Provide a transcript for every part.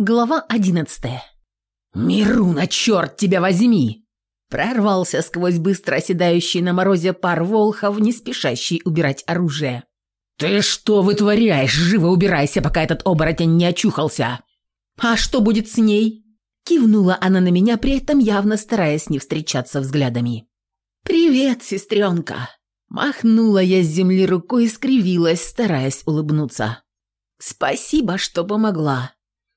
Глава одиннадцатая. «Мируна, черт тебя возьми!» Прорвался сквозь быстро оседающий на морозе пар волхов, не спешащий убирать оружие. «Ты что вытворяешь? Живо убирайся, пока этот оборотень не очухался!» «А что будет с ней?» Кивнула она на меня, при этом явно стараясь не встречаться взглядами. «Привет, сестренка!» Махнула я с земли рукой и скривилась, стараясь улыбнуться. «Спасибо, что помогла.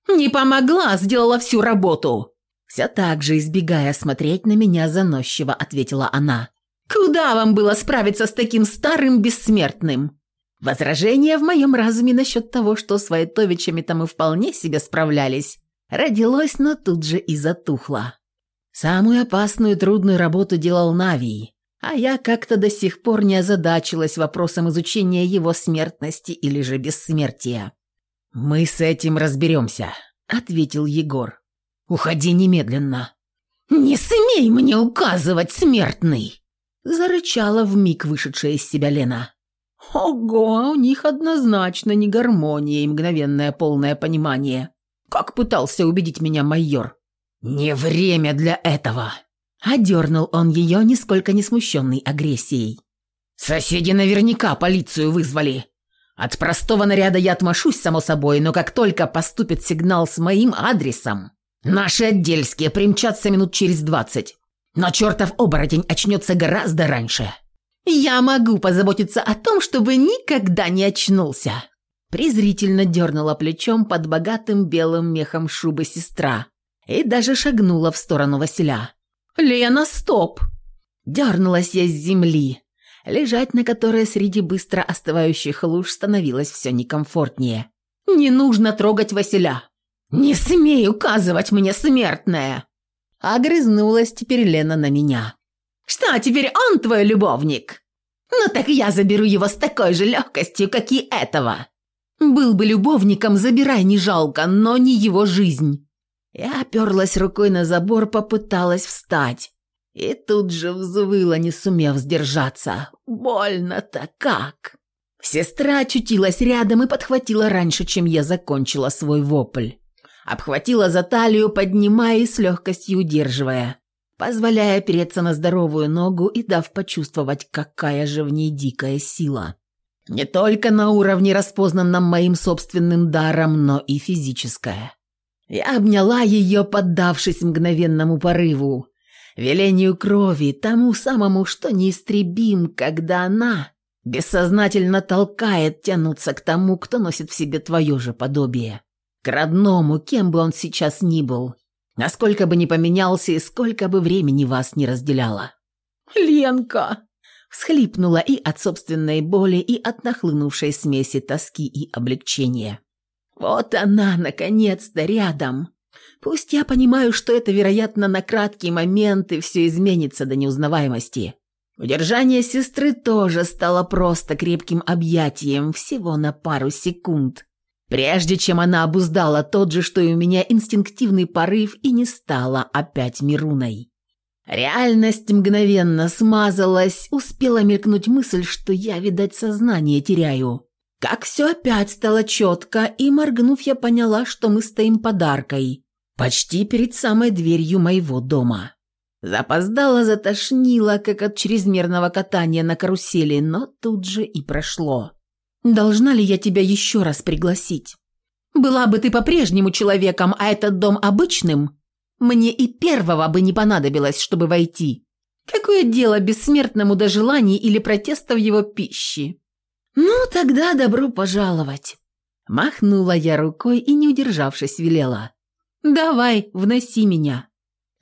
«Не помогла, сделала всю работу!» Все так же, избегая смотреть на меня заносчиво, ответила она. «Куда вам было справиться с таким старым бессмертным?» Возражение в моем разуме насчет того, что с Войтовичами-то мы вполне себе справлялись, родилось, но тут же и затухло. Самую опасную и трудную работу делал Навий, а я как-то до сих пор не озадачилась вопросом изучения его смертности или же бессмертия. «Мы с этим разберемся», — ответил Егор. «Уходи немедленно». «Не смей мне указывать, смертный!» Зарычала вмиг вышедшая из себя Лена. «Ого, у них однозначно не гармония и мгновенное полное понимание. Как пытался убедить меня майор?» «Не время для этого!» Одернул он ее, нисколько не смущенный агрессией. «Соседи наверняка полицию вызвали. От простого наряда я отмашусь, само собой, но как только поступит сигнал с моим адресом, наши отдельские примчатся минут через двадцать. Но чертов оборотень очнется гораздо раньше. Я могу позаботиться о том, чтобы никогда не очнулся. Презрительно дернула плечом под богатым белым мехом шубы сестра и даже шагнула в сторону Василя. «Лена, стоп!» Дернулась я с земли, лежать на которой среди быстро остывающих луж становилось все некомфортнее. «Не нужно трогать Василя!» «Не смей указывать мне, смертная!» Огрызнулась теперь Лена на меня. «Что, теперь он твой любовник?» «Ну так я заберу его с такой же легкостью, как и этого!» «Был бы любовником, забирай, не жалко, но не его жизнь!» Я оперлась рукой на забор, попыталась встать. И тут же взвыла, не сумев сдержаться. Больно-то как! Сестра очутилась рядом и подхватила раньше, чем я закончила свой вопль. Обхватила за талию, поднимая и с легкостью удерживая, позволяя опереться на здоровую ногу и дав почувствовать, какая же в ней дикая сила. Не только на уровне, распознанном моим собственным даром, но и физическая. Я обняла ее, поддавшись мгновенному порыву, велению крови, тому самому, что неистребим, когда она бессознательно толкает тянуться к тому, кто носит в себе твое же подобие. К родному, кем бы он сейчас ни был, насколько бы ни поменялся и сколько бы времени вас не разделяло. «Ленка!» всхлипнула и от собственной боли, и от нахлынувшей смеси тоски и облегчения. «Вот она, наконец-то, рядом!» Пусть я понимаю, что это, вероятно, на краткий момент, и все изменится до неузнаваемости. Удержание сестры тоже стало просто крепким объятием всего на пару секунд. Прежде чем она обуздала тот же, что и у меня, инстинктивный порыв и не стала опять Мируной. Реальность мгновенно смазалась, успела мелькнуть мысль, что я, видать, сознание теряю. Как все опять стало четко, и, моргнув, я поняла, что мы стоим подаркой, почти перед самой дверью моего дома. Запоздала, затошнила, как от чрезмерного катания на карусели, но тут же и прошло. «Должна ли я тебя еще раз пригласить? Была бы ты по-прежнему человеком, а этот дом обычным, мне и первого бы не понадобилось, чтобы войти. Какое дело бессмертному до желаний или протестов его пищи? Ну, тогда добро пожаловать». Махнула я рукой и, не удержавшись, велела. «Давай, вноси меня».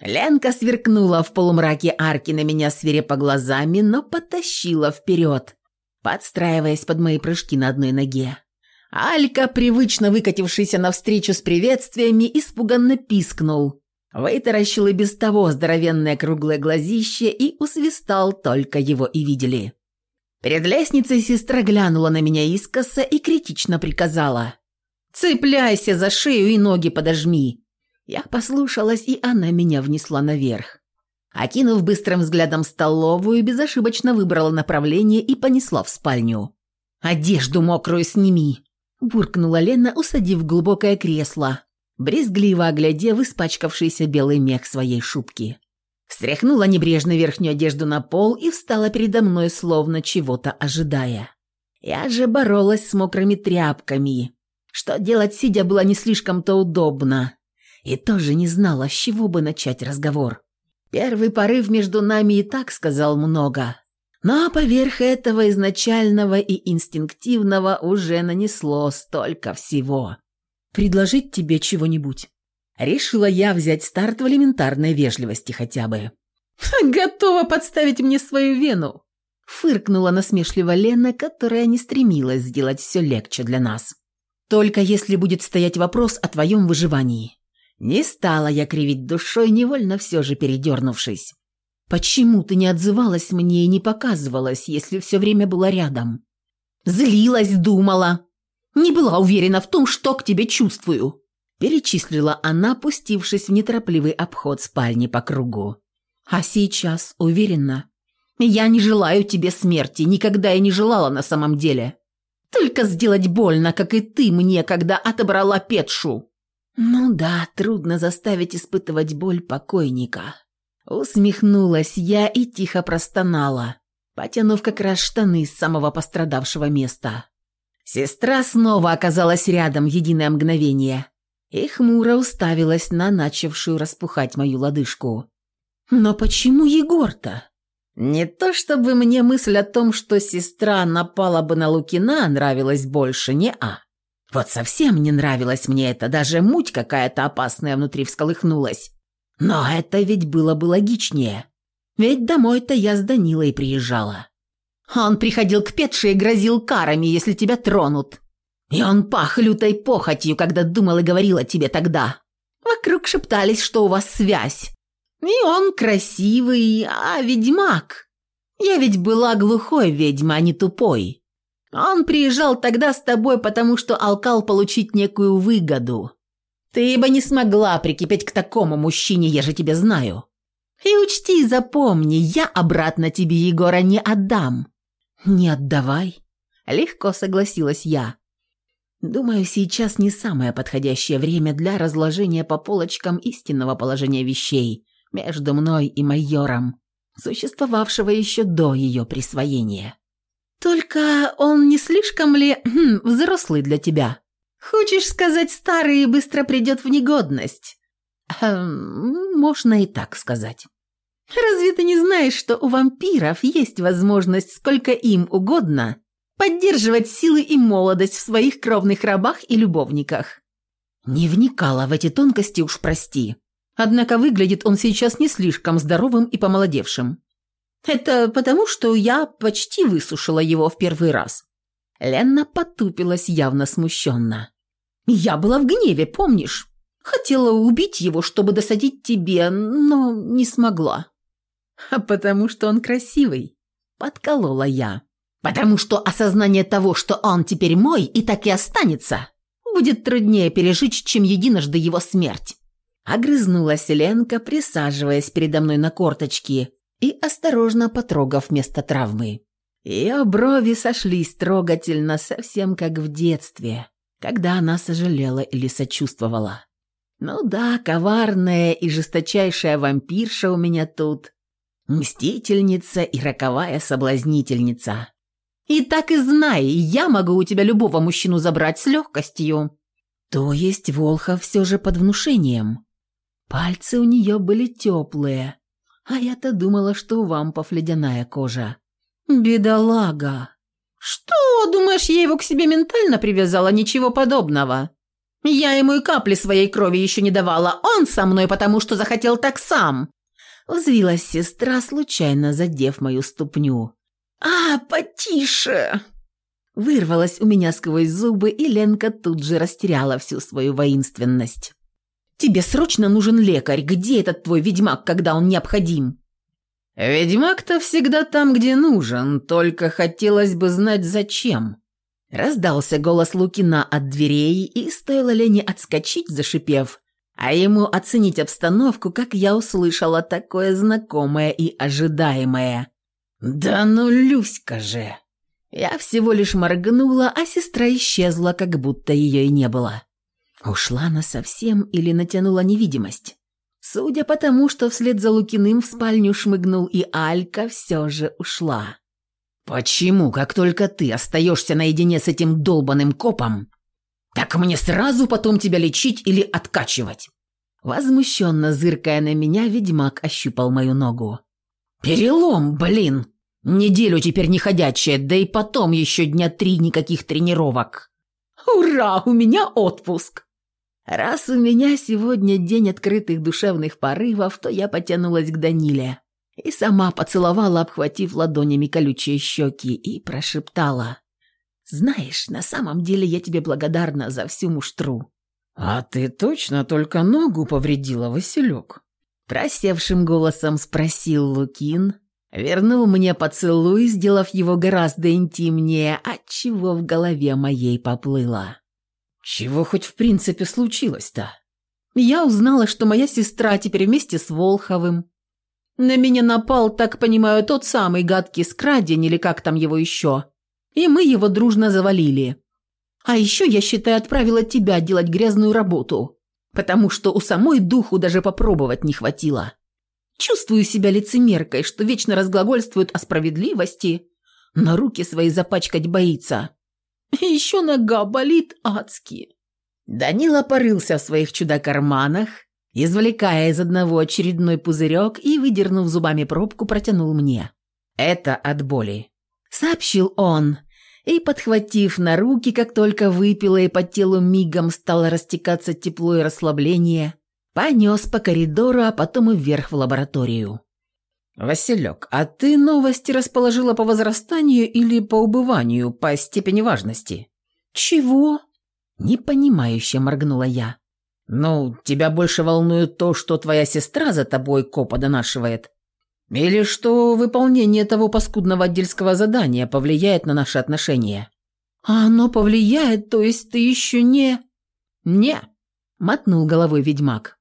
Ленка сверкнула в полумраке арки на меня свирепо глазами, но потащила вперед, подстраиваясь под мои прыжки на одной ноге. Алька, привычно выкатившийся навстречу с приветствиями, испуганно пискнул, вытаращил и без того здоровенное круглое глазище и усвистал, только его и видели. Перед лестницей сестра глянула на меня искоса и критично приказала. «Цепляйся за шею и ноги подожми. Я послушалась, и она меня внесла наверх. Окинув быстрым взглядом столовую, безошибочно выбрала направление и понесла в спальню. «Одежду мокрую сними!» – буркнула Лена, усадив глубокое кресло, брезгливо оглядев испачкавшийся белый мех своей шубки. Стряхнула небрежно верхнюю одежду на пол и встала передо мной, словно чего-то ожидая. Я же боролась с мокрыми тряпками. Что делать сидя было не слишком-то удобно. И тоже не знала, с чего бы начать разговор. Первый порыв между нами и так сказал много. Но поверх этого изначального и инстинктивного уже нанесло столько всего. «Предложить тебе чего-нибудь?» Решила я взять старт в элементарной вежливости хотя бы. «Готова подставить мне свою вену!» Фыркнула насмешливо Лена, которая не стремилась сделать все легче для нас. «Только если будет стоять вопрос о твоем выживании». Не стала я кривить душой, невольно все же передернувшись. «Почему ты не отзывалась мне и не показывалась, если все время была рядом?» «Злилась, думала. Не была уверена в том, что к тебе чувствую», перечислила она, пустившись в неторопливый обход спальни по кругу. «А сейчас уверена?» «Я не желаю тебе смерти, никогда и не желала на самом деле. Только сделать больно, как и ты мне, когда отобрала Петшу». «Ну да, трудно заставить испытывать боль покойника». Усмехнулась я и тихо простонала, потянув как раз штаны с самого пострадавшего места. Сестра снова оказалась рядом единое мгновение и хмуро уставилась на начавшую распухать мою лодыжку. «Но почему Егор-то?» Не то чтобы мне мысль о том, что сестра напала бы на Лукина, нравилась больше, не-а. Вот совсем не нравилось мне это, даже муть какая-то опасная внутри всколыхнулась. Но это ведь было бы логичнее. Ведь домой-то я с Данилой приезжала. Он приходил к Петше и грозил карами, если тебя тронут. И он пах лютой похотью, когда думал и говорил о тебе тогда. Вокруг шептались, что у вас связь. И он красивый, а ведьмак. Я ведь была глухой ведьма, а не тупой. Он приезжал тогда с тобой, потому что алкал получить некую выгоду. Ты бы не смогла прикипеть к такому мужчине, я же тебя знаю. И учти запомни, я обратно тебе Егора не отдам». «Не отдавай», — легко согласилась я. «Думаю, сейчас не самое подходящее время для разложения по полочкам истинного положения вещей между мной и майором, существовавшего еще до ее присвоения». «Только он не слишком ли хм, взрослый для тебя? Хочешь сказать, старый и быстро придет в негодность?» эм, «Можно и так сказать». «Разве ты не знаешь, что у вампиров есть возможность сколько им угодно поддерживать силы и молодость в своих кровных рабах и любовниках?» Не вникала в эти тонкости, уж прости. Однако выглядит он сейчас не слишком здоровым и помолодевшим. Это потому, что я почти высушила его в первый раз». Ленна потупилась явно смущенно. «Я была в гневе, помнишь? Хотела убить его, чтобы досадить тебе, но не смогла». «А потому что он красивый», — подколола я. «Потому что осознание того, что он теперь мой и так и останется, будет труднее пережить, чем единожды его смерть». Огрызнулась Ленка, присаживаясь передо мной на корточки и осторожно потрогав место травмы. Ее брови сошлись трогательно, совсем как в детстве, когда она сожалела или сочувствовала. Ну да, коварная и жесточайшая вампирша у меня тут, мстительница и роковая соблазнительница. И так и знай, я могу у тебя любого мужчину забрать с легкостью. То есть Волхов все же под внушением. Пальцы у нее были теплые, а я-то думала, что у вампов ледяная кожа. Бедолага. Что, думаешь, я его к себе ментально привязала? Ничего подобного. Я ему и капли своей крови еще не давала. Он со мной, потому что захотел так сам. Взвилась сестра, случайно задев мою ступню. «А, потише!» Вырвалась у меня сквозь зубы, и Ленка тут же растеряла всю свою воинственность. Тебе срочно нужен лекарь. Где этот твой ведьмак, когда он необходим?» «Ведьмак-то всегда там, где нужен, только хотелось бы знать, зачем». Раздался голос Лукина от дверей, и стоило Лене отскочить, зашипев, а ему оценить обстановку, как я услышала такое знакомое и ожидаемое. «Да ну, Люська же!» Я всего лишь моргнула, а сестра исчезла, как будто ее и не было. Ушла она совсем или натянула невидимость? Судя по тому, что вслед за Лукиным в спальню шмыгнул и Алька, все же ушла. «Почему, как только ты остаешься наедине с этим долбанным копом, так мне сразу потом тебя лечить или откачивать?» Возмущенно зыркая на меня, ведьмак ощупал мою ногу. «Перелом, блин! Неделю теперь не ходячая, да и потом еще дня три никаких тренировок!» «Ура, у меня отпуск!» Раз у меня сегодня день открытых душевных порывов, то я потянулась к Даниле и сама поцеловала, обхватив ладонями колючие щеки, и прошептала. «Знаешь, на самом деле я тебе благодарна за всю муштру». «А ты точно только ногу повредила, Василек?» Просевшим голосом спросил Лукин, вернул мне поцелуй, сделав его гораздо интимнее, отчего в голове моей поплыло. Чего хоть в принципе случилось-то? Я узнала, что моя сестра теперь вместе с Волховым. На меня напал, так понимаю, тот самый гадкий скрадень или как там его еще. И мы его дружно завалили. А еще, я считаю, отправила тебя делать грязную работу, потому что у самой духу даже попробовать не хватило. Чувствую себя лицемеркой, что вечно разглагольствует о справедливости, но руки свои запачкать боится. Еще нога болит адски. Данила порылся в своих чудо-карманах, извлекая из одного очередной пузырек и, выдернув зубами пробку, протянул мне. «Это от боли», — сообщил он, и, подхватив на руки, как только выпила и по телу мигом стало растекаться тепло и расслабление, понес по коридору, а потом и вверх в лабораторию. «Василек, а ты новости расположила по возрастанию или по убыванию, по степени важности?» «Чего?» – непонимающе моргнула я. «Ну, тебя больше волнует то, что твоя сестра за тобой копа донашивает? Или что выполнение того паскудного отдельского задания повлияет на наши отношения?» «А оно повлияет, то есть ты еще не...» «Не», – мотнул головой ведьмак.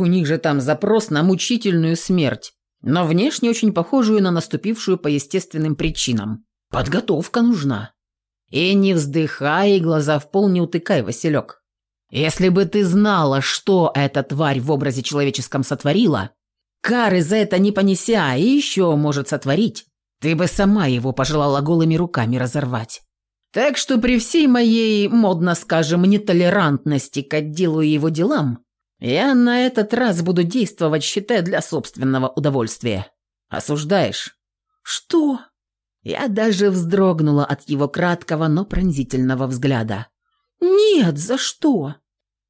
«У них же там запрос на мучительную смерть но внешне очень похожую на наступившую по естественным причинам. Подготовка нужна. И не вздыхай, и глаза в пол не утыкай, Василек. Если бы ты знала, что эта тварь в образе человеческом сотворила, кары за это не понеся и еще может сотворить, ты бы сама его пожелала голыми руками разорвать. Так что при всей моей, модно скажем, нетолерантности к отделу и его делам, я на этот раз буду действовать, считая для собственного удовольствия. Осуждаешь? Что? Я даже вздрогнула от его краткого, но пронзительного взгляда. Нет, за что?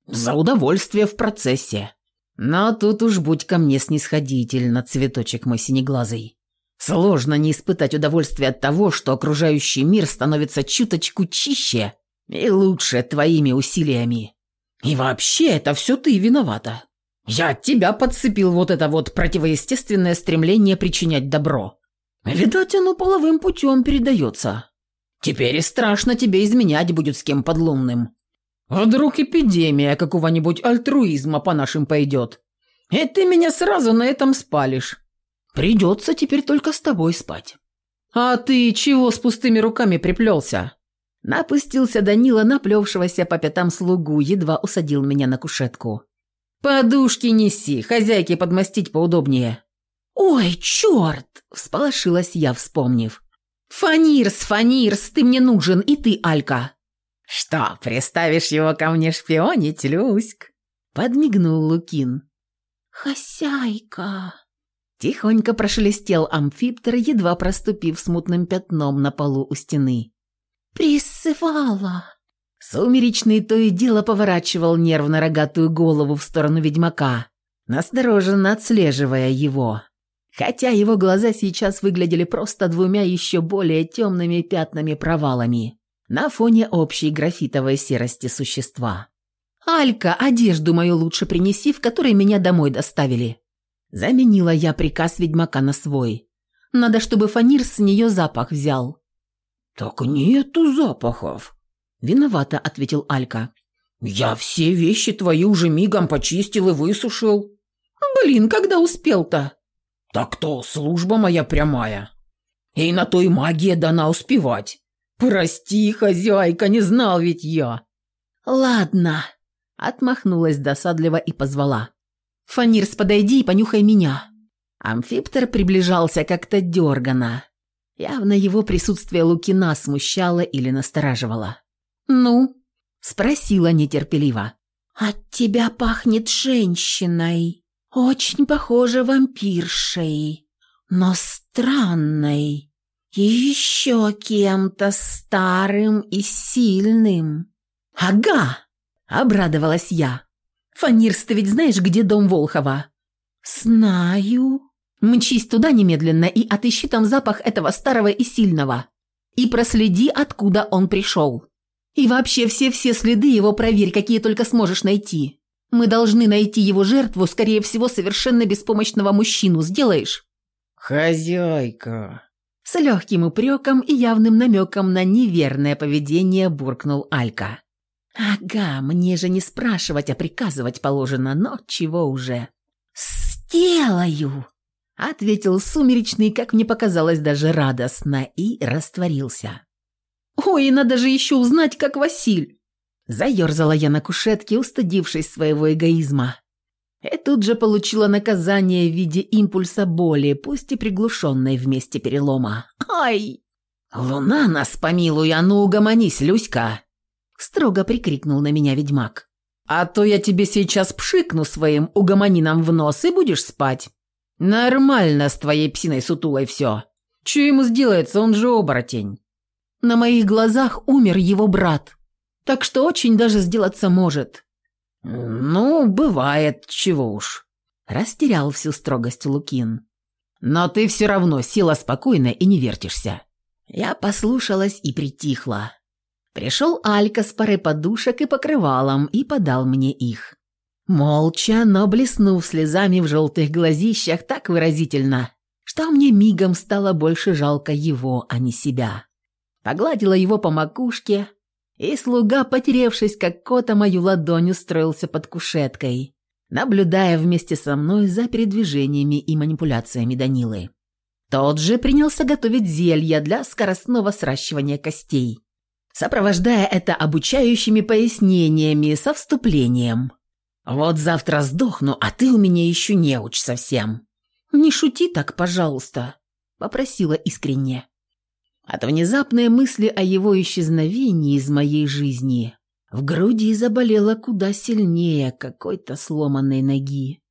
За удовольствие в процессе. Но тут уж будь ко мне снисходительно, цветочек мой синеглазый. Сложно не испытать удовольствие от того, что окружающий мир становится чуточку чище и лучше твоими усилиями. И вообще, это все ты виновата. Я от тебя подцепил вот это вот противоестественное стремление причинять добро. Видать, оно половым путем передается. Теперь и страшно тебе изменять будет с кем подлунным. Вдруг эпидемия какого-нибудь альтруизма по нашим пойдет. И ты меня сразу на этом спалишь. Придется теперь только с тобой спать. А ты чего с пустыми руками приплелся? Напустился Данила, наплевшегося по пятам слугу, едва усадил меня на кушетку. «Подушки неси, хозяйке подмастить поудобнее». «Ой, черт!» – всполошилась я, вспомнив. «Фанирс, Фанирс, ты мне нужен, и ты, Алька!» «Что, приставишь его ко мне шпионить, Люськ?» – подмигнул Лукин. «Хозяйка!» Тихонько прошелестел амфиптер, едва проступив смутным пятном на полу у стены. «Присывала!» Сумеречный то и дело поворачивал нервно рогатую голову в сторону ведьмака, настороженно отслеживая его. Хотя его глаза сейчас выглядели просто двумя еще более темными пятнами-провалами на фоне общей графитовой серости существа. «Алька, одежду мою лучше принеси, в которой меня домой доставили». Заменила я приказ ведьмака на свой. Надо, чтобы Фанир с нее запах взял. «Так нету запахов», — виновато ответил Алька. «Я все вещи твои уже мигом почистил и высушил». «Блин, когда успел-то?» «Так то служба моя прямая. И на той магия дана успевать. Прости, хозяйка, не знал ведь я». «Ладно», Отмахнулась досадливо и позвала. «Фанирс, подойди и понюхай меня». Амфиптер приближался как-то дергано. Явно его присутствие Лукина смущало или настораживало. «Ну?» – спросила нетерпеливо. «От тебя пахнет женщиной. Очень похоже вампиршей, но странной. И еще кем-то старым и сильным». «Ага!» – обрадовалась я. «Фанирс, ты ведь знаешь, где дом Волхова?» «Знаю». «Мчись туда немедленно и отыщи там запах этого старого и сильного. И проследи, откуда он пришел. И вообще все-все следы его проверь, какие только сможешь найти. Мы должны найти его жертву, скорее всего, совершенно беспомощного мужчину. Сделаешь?» «Хозяйка!» С легким упреком и явным намеком на неверное поведение буркнул Алька. «Ага, мне же не спрашивать, а приказывать положено, но чего уже?» «Сделаю!» — ответил сумеречный, как мне показалось, даже радостно, и растворился. «Ой, надо же еще узнать, как Василь!» Заерзала я на кушетке, устыдившись своего эгоизма. И тут же получила наказание в виде импульса боли, пусть и приглушенной вместе перелома. «Ай!» «Луна нас помилуй, а ну угомонись, Люська!» Строго прикрикнул на меня ведьмак. «А то я тебе сейчас пшикну своим угомонином в нос и будешь спать. Нормально с твоей псиной сутулой все. Че ему сделается, он же оборотень». На моих глазах умер его брат, так что очень даже сделаться может. «Ну, бывает, чего уж», – растерял всю строгость Лукин. «Но ты все равно сила спокойно и не вертишься». Я послушалась и притихла. Пришел Алька с парой подушек и покрывалом и подал мне их. Молча, но блеснув слезами в желтых глазищах так выразительно, что мне мигом стало больше жалко его, а не себя. Погладила его по макушке, и слуга, потеревшись как кота, мою ладонь устроился под кушеткой, наблюдая вместе со мной за передвижениями и манипуляциями Данилы. Тот же принялся готовить зелья для скоростного сращивания костей, сопровождая это обучающими пояснениями со вступлением. «Вот завтра сдохну, а ты у меня еще не уч совсем». «Не шути так, пожалуйста», — попросила искренне. От внезапной мысли о его исчезновении из моей жизни в груди заболело куда сильнее какой-то сломанной ноги.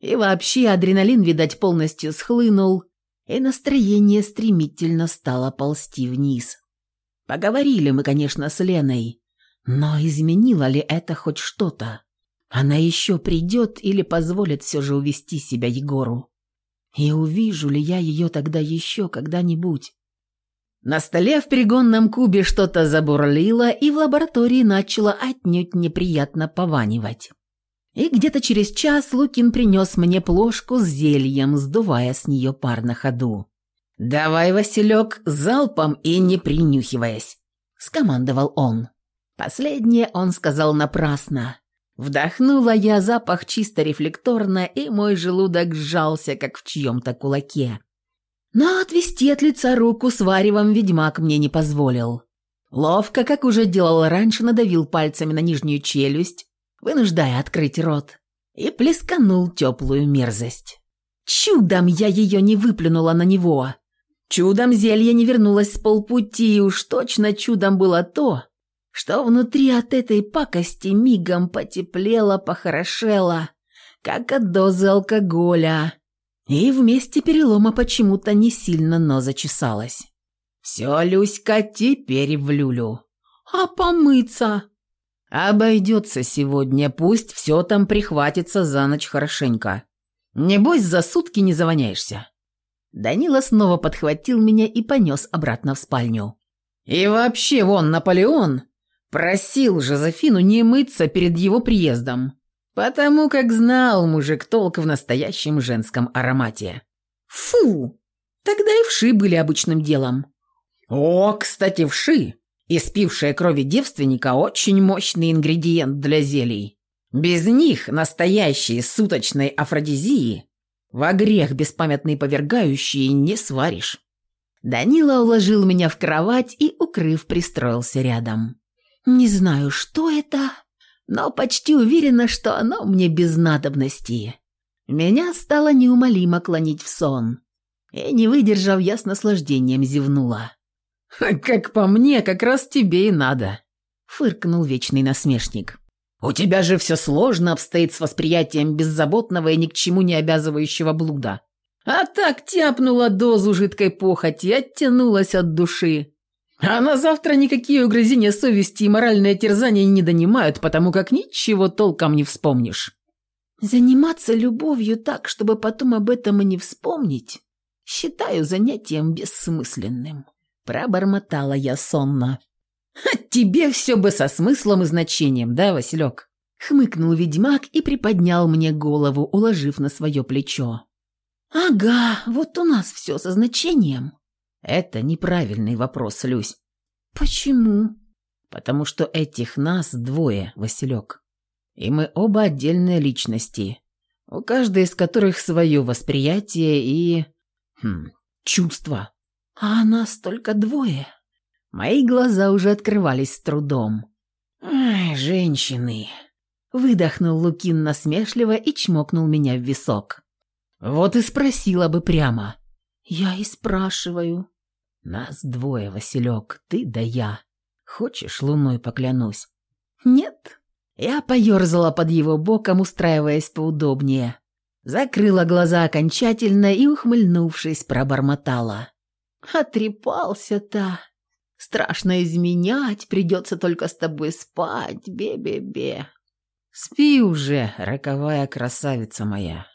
И вообще адреналин, видать, полностью схлынул, и настроение стремительно стало ползти вниз. Поговорили мы, конечно, с Леной, но изменило ли это хоть что-то? Она еще придет или позволит все же увести себя Егору? И увижу ли я ее тогда еще когда-нибудь? На столе в перегонном кубе что-то забурлило, и в лаборатории начало отнюдь неприятно пованивать. И где-то через час Лукин принес мне плошку с зельем, сдувая с нее пар на ходу. «Давай, Василек, залпом и не принюхиваясь», — скомандовал он. Последнее он сказал напрасно. Вдохнула я запах чисто рефлекторно, и мой желудок сжался, как в чьем-то кулаке. Но отвести от лица руку с варевом ведьмак мне не позволил. Ловко, как уже делал раньше, надавил пальцами на нижнюю челюсть, вынуждая открыть рот, и плесканул теплую мерзость. Чудом я ее не выплюнула на него. Чудом зелье не вернулось с полпути, и уж точно чудом было то, что внутри от этой пакости мигом потеплело, похорошело, как от дозы алкоголя. И вместе перелома почему-то не сильно, но зачесалось. «Все, Люська, теперь в люлю». «А помыться?» «Обойдется сегодня, пусть все там прихватится за ночь хорошенько. Небось, за сутки не завоняешься». Данила снова подхватил меня и понес обратно в спальню. «И вообще, вон, Наполеон просил Жозефину не мыться перед его приездом, потому как знал мужик толк в настоящем женском аромате. Фу! Тогда и вши были обычным делом. О, кстати, вши, испившая крови девственника, очень мощный ингредиент для зелий. Без них настоящие суточной афродизии во грех беспамятный повергающий не сваришь. Данила уложил меня в кровать и, укрыв, пристроился рядом. Не знаю, что это, но почти уверена, что оно мне без надобности. Меня стало неумолимо клонить в сон. И, не выдержав, я с наслаждением зевнула. «Как по мне, как раз тебе и надо», — фыркнул вечный насмешник. «У тебя же все сложно обстоит с восприятием беззаботного и ни к чему не обязывающего блуда. А так тяпнула дозу жидкой похоти, оттянулась от души. А на завтра никакие угрызения совести и моральное терзание не донимают, потому как ничего толком не вспомнишь». «Заниматься любовью так, чтобы потом об этом и не вспомнить, считаю занятием бессмысленным», – пробормотала я сонно. «Тебе все бы со смыслом и значением, да, Василек?» – хмыкнул ведьмак и приподнял мне голову, уложив на свое плечо. «Ага, вот у нас все со значением». Это неправильный вопрос, Люсь. «Почему?» «Потому что этих нас двое, Василек. И мы оба отдельные личности, у каждой из которых свое восприятие и... Хм, чувства. А нас только двое. Мои глаза уже открывались с трудом. «Ай, женщины!» Выдохнул Лукин насмешливо и чмокнул меня в висок. Вот и спросила бы прямо. «Я и спрашиваю». «Нас двое, Василек, ты да я. Хочешь, луной поклянусь?» «Нет». Я поерзала под его боком, устраиваясь поудобнее. Закрыла глаза окончательно и, ухмыльнувшись, пробормотала. «Отрепался-то. Страшно изменять, придется только с тобой спать, бе-бе-бе». «Спи уже, роковая красавица моя».